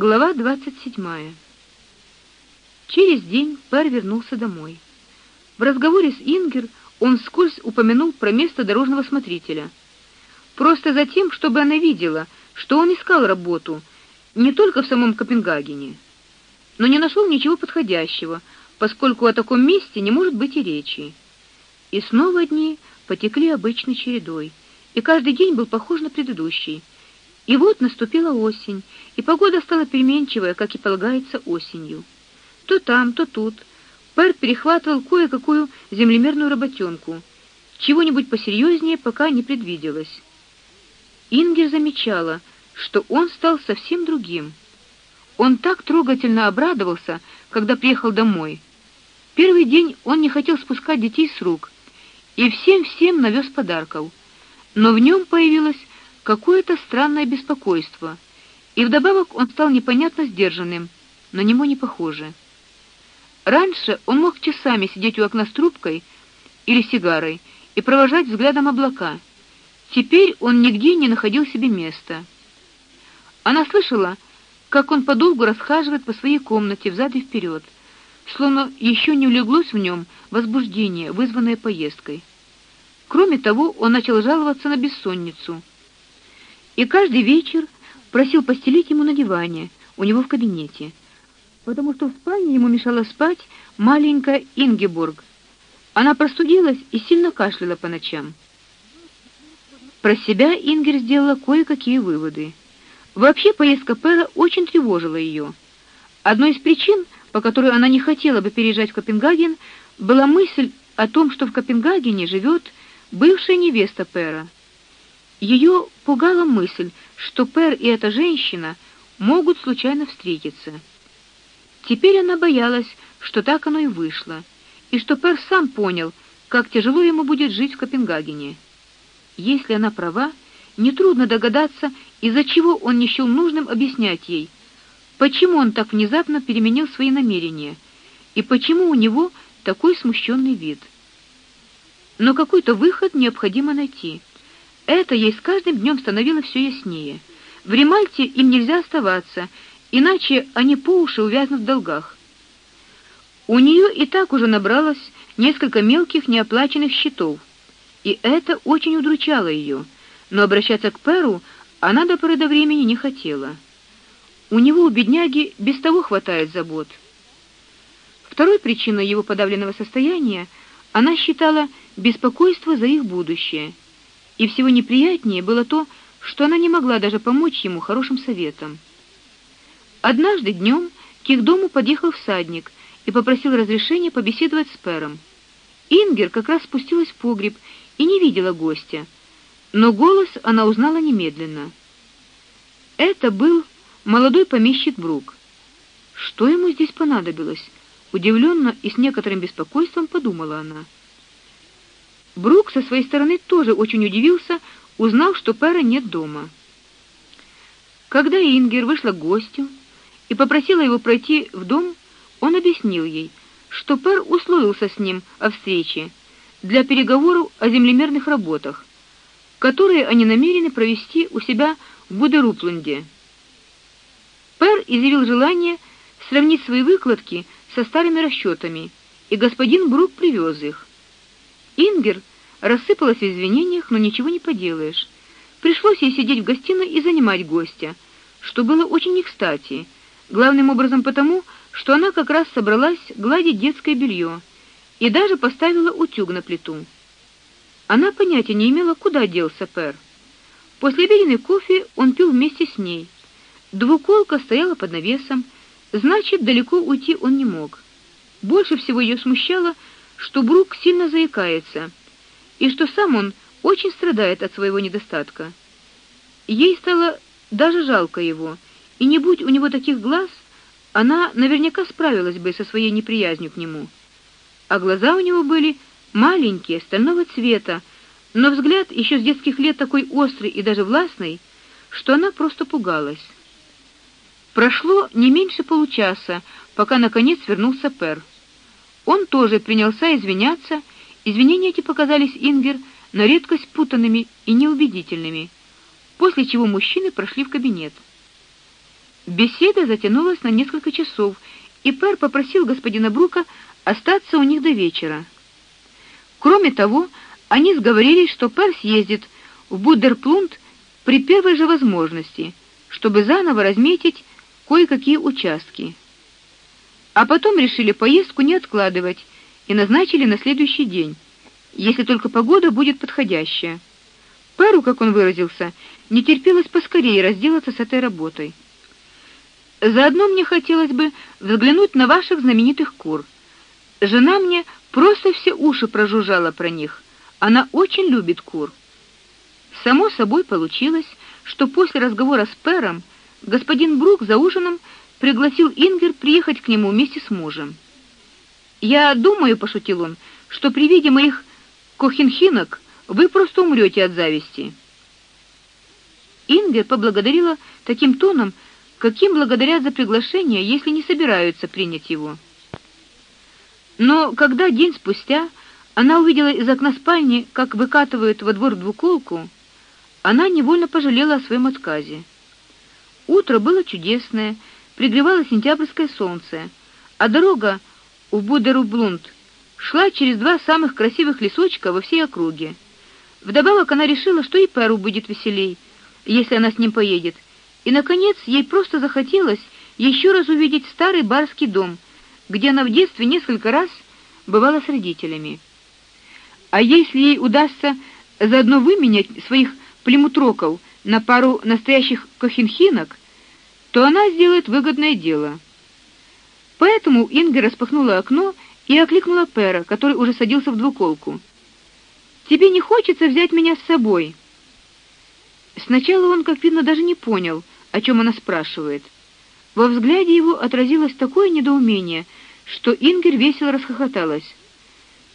Глава 27. Через день Пер вернулся домой. В разговоре с Ингер он вскользь упомянул про место дорожного смотрителя. Просто за тем, чтобы она видела, что он искал работу не только в самом Копенгагене, но не нашел ничего подходящего, поскольку о таком месте не может быть и речи. И снова дни потекли обычной чередой, и каждый день был похож на предыдущий. И вот наступила осень, и погода стала переменчивая, как и полагается осенью. То там, то тут Пер перехватывал кое-какую землемерную работенку. Чего-нибудь посерьезнее пока не предвиделось. Ингер замечала, что он стал совсем другим. Он так трогательно обрадовался, когда приехал домой. Первый день он не хотел спускать детей с рук и всем-всем навез подарков. Но в нем появилось какое-то странное беспокойство, и вдобавок он стал непонятно сдержанным, на него не похоже. Раньше он мог часами сидеть у окна с трубкой или сигарой и провожать взглядом облака. Теперь он нигде не находил себе места. Она слышала, как он подолгу расхаживает по своей комнате взад и вперед, словно еще не улеглось в нем возбуждение, вызванное поездкой. Кроме того, он начал жаловаться на бессонницу и каждый вечер просил постелить ему на диване у него в кабинете, потому что в спальне ему мешала спать маленькая Ингеборг. Она простудилась и сильно кашляла по ночам. Про себя Ингер сделала кое-какие выводы. Вообще поездка Пэра очень тревожила ее. Одной из причин, по которой она не хотела бы переезжать в Копенгаген, была мысль о том, что в Копенгагене живет бывшая невеста Пэра. Ее пугала мысль, что Пер и эта женщина могут случайно встретиться. Теперь она боялась, что так оно и вышло, и что Пер сам понял, как тяжело ему будет жить в Копенгагене. Если она права, нетрудно догадаться, из-за чего он не счел нужным объяснять ей, почему он так внезапно переменил свои намерения и почему у него такой смущенный вид. Но какой-то выход необходимо найти. Это ей с каждым днем становилось все яснее. В Римальте им нельзя оставаться, иначе они по уши увязнут в долгах. У нее и так уже набралось несколько мелких неоплаченных счетов, и это очень удручало ее. Но обращаться к Перу она до поры до времени не хотела. У него у бедняги без того хватает забот. Второй причиной его подавленного состояния она считала беспокойство за их будущее. И всего неприятнее было то, что она не могла даже помочь ему хорошим советом. Однажды днем к их дому подъехал всадник и попросил разрешения побеседовать с Пером. Ингер как раз спустилась в погреб и не видела гостя, но голос она узнала немедленно. Это был молодой помещик Брук. Что ему здесь понадобилось? Удивленно и с некоторым беспокойством подумала она. Брук со своей стороны тоже очень удивился, узнав, что Пэра нет дома. Когда Ингер вышла к гостю и попросила его пройти в дом, он объяснил ей, что Пэр условился с ним о встрече для переговоров о землемерных работах, которые они намерены провести у себя в Будерупланде. Пэр изъявил желание сравнить свои выкладки со старыми расчетами, и господин Брук привез их. Ингер рассыпалась в извинениях, но ничего не поделаешь. Пришлось ей сидеть в гостиной и занимать гостя, что было очень не кстати, главным образом потому, что она как раз собралась гладить детское белье и даже поставила утюг на плиту. Она понятия не имела, куда делся Пер. После обеденный кофе он пил вместе с ней. Двуколка стояла под навесом, значит, далеко уйти он не мог. Больше всего ее смущало, что Брук сильно заикается и что сам он очень страдает от своего недостатка. Ей стало даже жалко его, и не будь у него таких глаз, она наверняка справилась бы со своей неприязнью к нему. А глаза у него были маленькие, стального цвета, но взгляд еще с детских лет такой острый и даже властный, что она просто пугалась. Прошло не меньше получаса, пока наконец вернулся Пер. Он тоже принялся извиняться Извинения эти показались Ингер на редкость путанными и неубедительными, после чего мужчины прошли в кабинет. Беседа затянулась на несколько часов, и Пер попросил господина Брука остаться у них до вечера. Кроме того, они сговорились, что Пер съездит в Будерплунд при первой же возможности, чтобы заново разметить кое-какие участки. А потом решили поездку не откладывать и назначили на следующий день, если только погода будет подходящая. Перу, как он выразился, не терпелось поскорее разделаться с этой работой. Заодно мне хотелось бы взглянуть на ваших знаменитых кур. Жена мне просто все уши прожужжала про них. Она очень любит кур. Само собой получилось, что после разговора с Пером господин Брук за ужином пригласил Ингер приехать к нему вместе с мужем. Я думаю, пошутил он, что при виде моих кохинхинок вы просто умрете от зависти. Ингер поблагодарила таким тоном, каким благодарят за приглашение, если не собираются принять его. Но когда день спустя она увидела из окна спальни, как выкатывают во двор двуколку, она невольно пожалела о своем отказе. Утро было чудесное, пригревало сентябрьское солнце, а дорога в Будерублунд шла через два самых красивых лесочка во всей округе. Вдобавок она решила, что и Перу будет веселей, если она с ним поедет. И наконец, ей просто захотелось еще раз увидеть старый барский дом, где она в детстве несколько раз бывала с родителями. А если ей удастся заодно выменять своих племутроков на пару настоящих кохинхинок, то она сделает выгодное дело. Поэтому Инга распахнула окно и окликнула Пера, который уже садился в двуколку. Тебе не хочется взять меня с собой? Сначала он, как видно, даже не понял, о чем она спрашивает. Во взгляде его отразилось такое недоумение, что Ингер весело расхохоталась.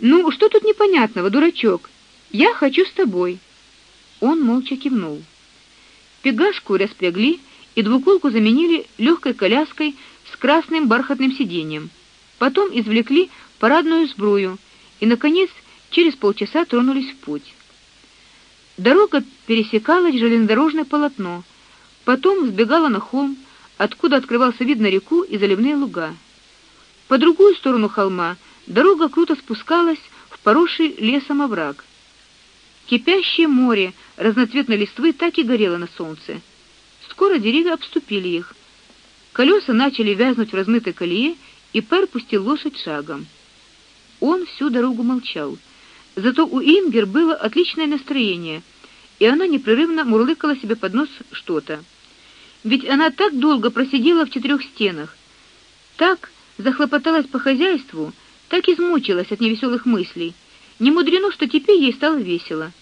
Ну, что тут непонятного, дурачок? Я хочу с тобой. Он молча кивнул. Пегашку распрягли и двуколку заменили легкой коляской с красным бархатным сиденьем. Потом извлекли парадную сбрую и наконец через полчаса тронулись в путь. Дорога пересекала железнодорожное полотно, потом сбегала на холм, откуда открывался вид на реку и заливные луга. По другую сторону холма дорога круто спускалась в поросший лесом овраг. Кипящее море разноцветной листвы так и горело на солнце. Скоро деревья обступили их. Колеса начали вязнуть в размытой колее, и Пер пустил лошадь шагом. Он всю дорогу молчал. Зато у Ингер было отличное настроение, и она непрерывно мурлыкала себе под нос что-то. Ведь она так долго просидела в четырех стенах, так захлопоталась по хозяйству, так измучилась от невеселых мыслей. Не мудрено, что теперь ей стало весело.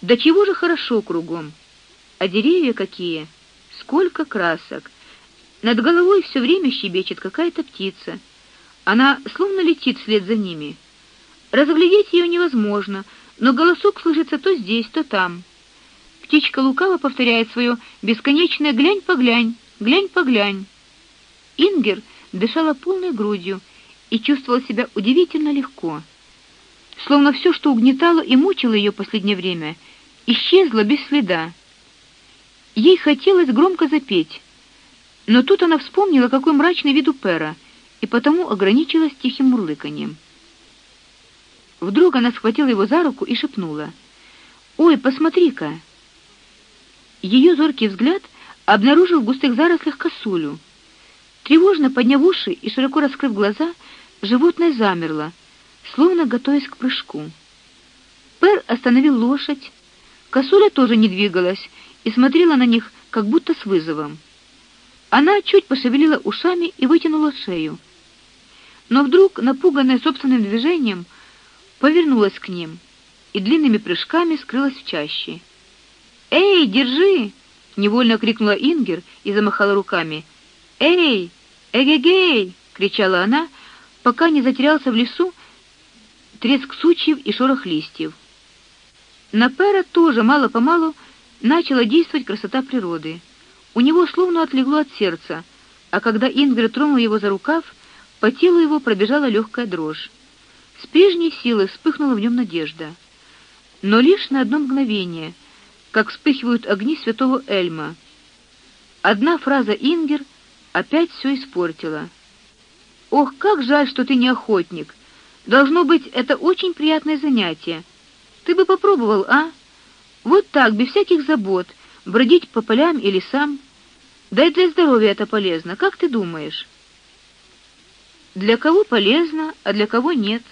Да чего же хорошо кругом. А деревья какие, сколько красок. Над головой все время щебечет какая-то птица. Она словно летит вслед за ними. Разглядеть ее невозможно, но голосок слышится то здесь, то там. Птичка лукаво повторяет свое бесконечное глянь-поглянь, глянь-поглянь. Ингер дышала полной грудью и чувствовала себя удивительно легко. Словно все, что угнетало и мучило ее последнее время, исчезло без следа. Ей хотелось громко запеть, но тут она вспомнила, какой мрачный вид у Пера, и потому ограничилась тихим мурлыканьем. Вдруг она схватила его за руку и шепнула: "Ой, посмотри-ка!" Ее зоркий взгляд обнаружил в густых зарослях косулю. Тревожно подняв уши и широко раскрыв глаза, животное замерло, словно готовясь к прыжку. Пер остановил лошадь. Косуля тоже не двигалась и смотрела на них, как будто с вызовом. Она чуть пошевелила ушами и вытянула шею. Но вдруг, напуганная собственным движением, повернулась к ним и длинными прыжками скрылась в чаще. "Эй, держи!" невольно крикнула Ингер и замахала руками. "Эй, эгегей!" кричала она, пока не затерялся в лесу треск сучьев и шорох листьев. На Пера тоже мало-помалу начала действовать красота природы. У него словно отлегло от сердца, а когда Ингер тронула его за рукав, по телу его пробежала легкая дрожь. С прежней силой вспыхнула в нем надежда, но лишь на одно мгновение, как вспыхивают огни святого Эльма. Одна фраза Ингер опять все испортила. Ох, как жаль, что ты не охотник. Должно быть, это очень приятное занятие. Ты бы попробовал, а? Вот так, без всяких забот, бродить по полям и лесам. Да и для здоровья это полезно, как ты думаешь? Для кого полезно, а для кого нет?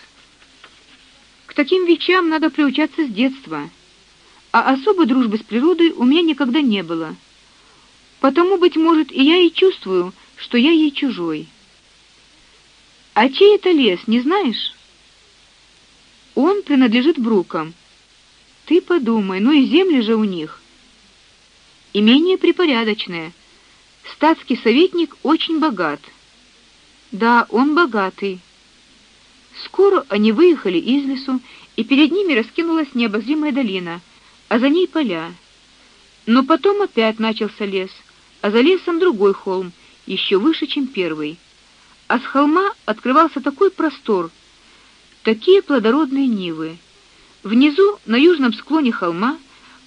К таким вещам надо приучаться с детства. А особой дружбы с природой у меня никогда не было. Потому быть может, и я и чувствую, что я ей чужой. А чей это лес, не знаешь? Он принадлежит Брукам. Ты подумай, ну и земли же у них. Имение припорядочное. Статский советник очень богат. Да, он богатый. Скоро они выехали из лесу, и перед ними раскинулась необозримая долина, а за ней поля. Но потом опять начался лес, а за лесом другой холм, еще выше, чем первый. А с холма открывался такой простор, такие плодородные нивы. Внизу, на южном склоне холма,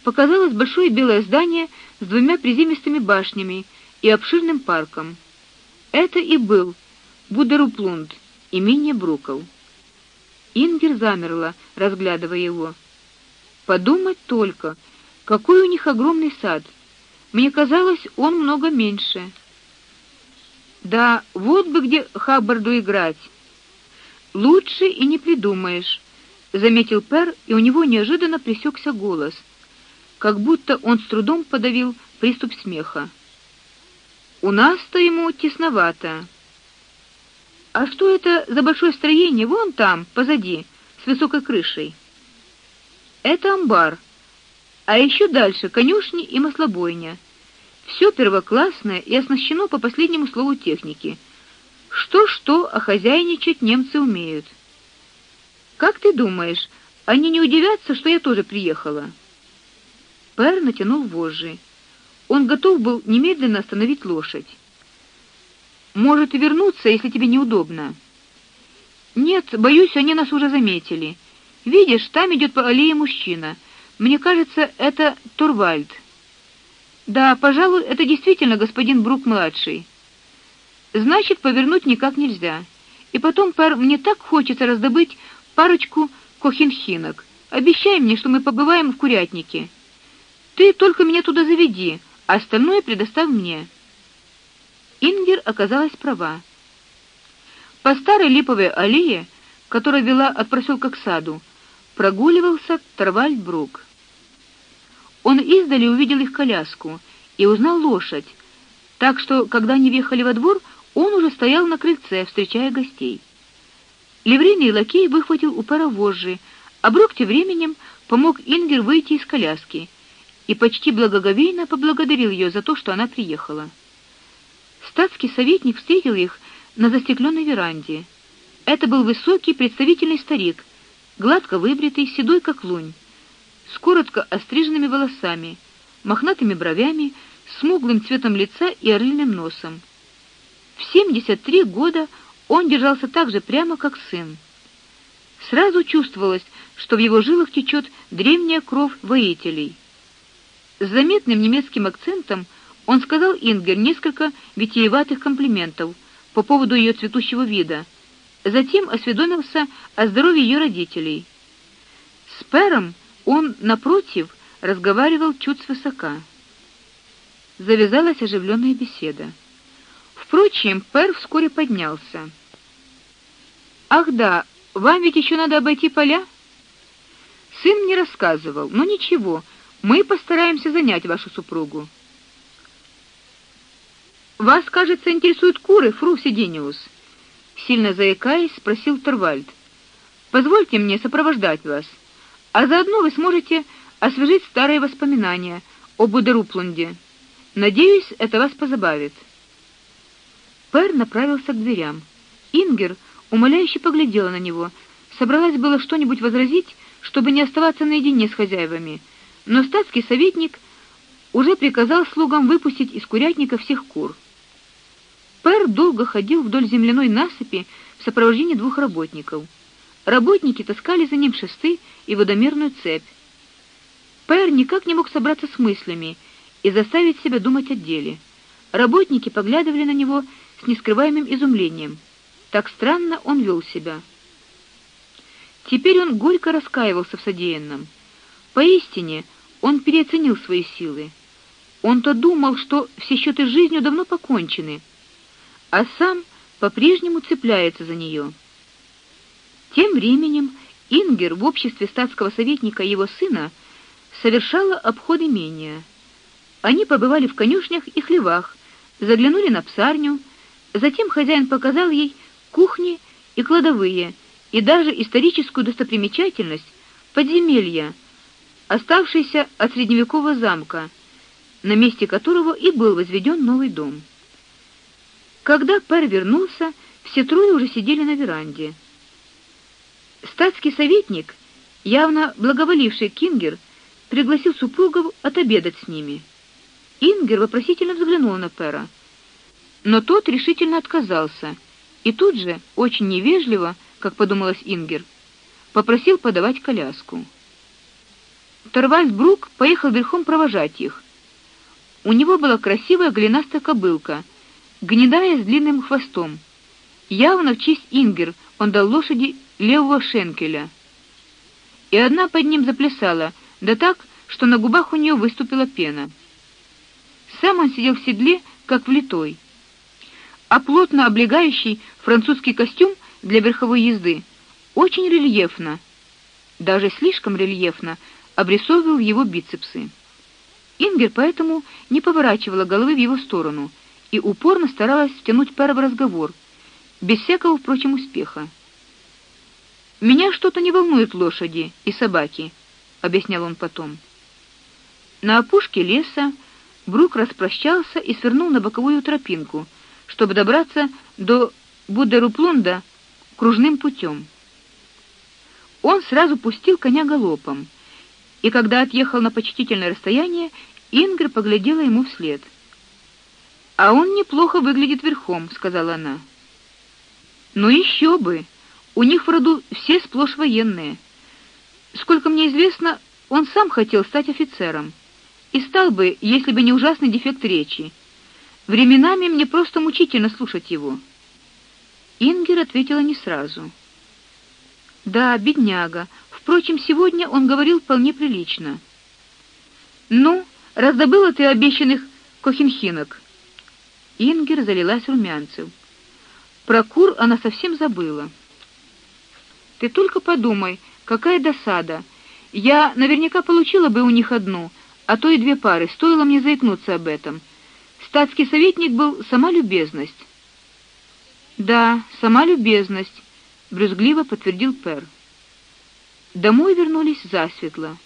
показалось большое белое здание с двумя приземистыми башнями и обширным парком. Это и был Будеруплунд, имение Бруков. Ингер замерла, разглядывая его. Подумать только, какой у них огромный сад. Мне казалось, он много меньше. Да, вот бы где Хаббарду играть. Лучше и не придумаешь, заметил Пер, и у него неожиданно пресекся голос, как будто он с трудом подавил приступ смеха. У нас-то ему тесновато. А что это за большое строение вон там, позади, с высокой крышей? Это амбар. А еще дальше конюшни и маслобойня. Все первоклассное и оснащено по последнему слову техники. Что-что, а хозяйничать немцы умеют. Как ты думаешь, они не удивятся, что я тоже приехала? Пер натянул вожжи. Он готов был немедленно остановить лошадь. Может, вернуться, если тебе неудобно. Нет, боюсь, они нас уже заметили. Видишь, там идет по аллее мужчина. Мне кажется, это Турвальд. Да, пожалуй, это действительно господин Брук младший. Значит, повернуть никак нельзя. И потом, пар, мне так хочется раздобыть парочку кохинхинок. Обещай мне, что мы побываем в курятнике. Ты только меня туда заведи, а остальное предоставь мне. Ингер оказалась права. По старой липовой аллее, которая вела от проселка к саду, прогуливался Тарвальдбрук. Он издали увидел их коляску и узнал лошадь, так что, когда они въехали во двор, он уже стоял на крыльце, встречая гостей. Ливрейный лакей выхватил у пара вожжи, а Брук тем временем помог Ингер выйти из коляски и почти благоговейно поблагодарил ее за то, что она приехала. Статский советник встретил их на застекленной веранде. Это был высокий, представительный старик, гладко выбритый, седой как лунь, с коротко остриженными волосами, мохнатыми бровями, смуглым цветом лица и орлиным носом. В 73 года он держался так же прямо, как сын. Сразу чувствовалось, что в его жилах течет древняя кровь воителей. С заметным немецким акцентом он сказал Ингер несколько витиеватых комплиментов по поводу ее цветущего вида. Затем осведомился о здоровье ее родителей. С Пером он напротив разговаривал чуть свысока. Завязалась оживленная беседа. Впрочем, Пер вскоре поднялся. Ах да, вам ведь еще надо обойти поля? Сын мне рассказывал. Но ничего, мы постараемся занять вашу супругу. Вас, кажется, интересуют куры, фру Сидениус, сильно заикаясь, спросил Торвальд. Позвольте мне сопровождать вас, а заодно вы сможете освежить старые воспоминания об Будеруплунде. Надеюсь, это вас позабавит. Пер направился к дверям. Ингер умоляюще поглядела на него, собралась было что-нибудь возразить, чтобы не оставаться наедине с хозяевами, но статский советник уже приказал слугам выпустить из курятника всех кур. Пер долго ходил вдоль земляной насыпи в сопровождении двух работников. Работники таскали за ним шесты и водомерную цепь. Пер никак не мог собраться с мыслями и заставить себя думать о деле. Работники поглядывали на него с нескрываемым изумлением. Так странно он вел себя. Теперь он горько раскаивался в содеянном. Поистине, он переоценил свои силы. Он-то думал, что все счеты с жизнью давно покончены, а сам по-прежнему цепляется за нее. Тем временем Ингер в обществе статского советника и его сына совершала обход имения. Они побывали в конюшнях и хлевах, заглянули на псарню, затем хозяин показал ей кухни и кладовые, и даже историческую достопримечательность подземелья, оставшееся от средневекового замка, на месте которого и был возведен новый дом. Когда Пер вернулся, все трое уже сидели на веранде. Статский советник, явно благоволивший Кингер, пригласил супругов отобедать с ними. Ингер вопросительно взглянул на Пера, но тот решительно отказался и тут же, очень невежливо, как подумалось Ингер, попросил подавать коляску. Торвальд Брук поехал верхом провожать их. У него была красивая голенастая кобылка, гнедая с длинным хвостом. Явно в честь Ингер он дал лошади левого шенкеля. И одна под ним заплясала, да так, что на губах у нее выступила пена. Сам он сидел в седле, как влитой. А плотно облегающий французский костюм для верховой езды очень рельефно, даже слишком рельефно обрисовывал его бицепсы. Ингер поэтому не поворачивала головы в его сторону и упорно старалась втянуть пара в разговор, без всякого, впрочем, успеха. Меня что-то не волнует лошади и собаки, объяснял он потом. На опушке леса Брук распрощался и свернул на боковую тропинку, чтобы добраться до Будеруплунда кружным путем. Он сразу пустил коня галопом, и когда отъехал на почтительное расстояние, Ингр поглядела ему вслед. А он неплохо выглядит верхом, сказала она. Ну еще бы. У них в роду все сплошь военные. Сколько мне известно, он сам хотел стать офицером. И стал бы, если бы не ужасный дефект речи. Временами мне просто мучительно слушать его. Ингер ответила не сразу. Да, бедняга. Впрочем, сегодня он говорил вполне прилично. Ну, раздобыла ты обещанных кохинхинок. Ингер залилась румянцем. Про кур она совсем забыла. Ты только подумай, какая досада. Я наверняка получила бы у них одну, а то и две пары, стоило мне заикнуться об этом. Статский советник был сама любезность. Да, сама любезность, брюзгливо подтвердил Пер. Домой вернулись засветло.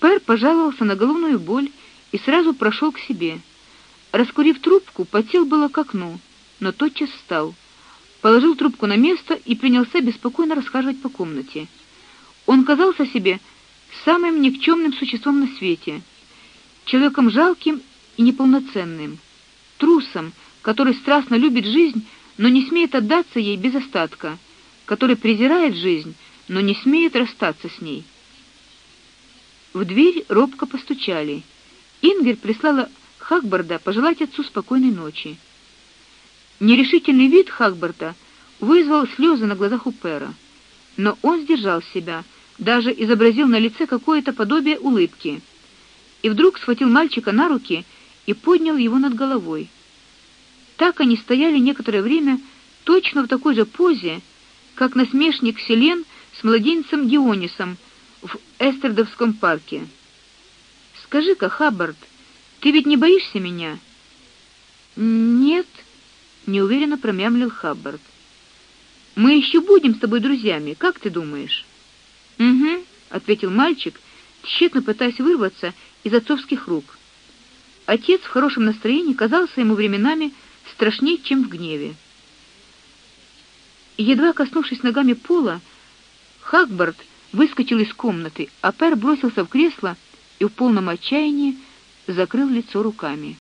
Пер пожаловался на головную боль и сразу прошел к себе. Раскурив трубку, потел было к окну, но тотчас встал, положил трубку на место и принялся беспокойно расхаживать по комнате. Он казался себе самым никчемным существом на свете, человеком жалким и неполноценным, трусом, который страстно любит жизнь, но не смеет отдаться ей без остатка, который презирает жизнь, но не смеет расстаться с ней. В дверь робко постучали. Ингер прислала Хагбарда пожелать отцу спокойной ночи. Нерешительный вид Хагбарда вызвал слезы на глазах у Пера, но он сдержал себя даже изобразил на лице какое-то подобие улыбки. И вдруг схватил мальчика на руки и поднял его над головой. Так они стояли некоторое время точно в такой же позе, как насмешник Селен с младенцем Дионисом в Эстердовском парке. Скажи-ка, Хаббард, ты ведь не боишься меня? Нет, неуверенно промямлил Хаббард. Мы еще будем с тобой друзьями, как ты думаешь? Угу, ответил мальчик, тщетно пытаясь вырваться из отцовских рук. Отец в хорошем настроении казался ему временами страшнее, чем в гневе. Едва коснувшись ногами пола, Хагбард выскочил из комнаты, а Пер бросился в кресло и в полном отчаянии закрыл лицо руками.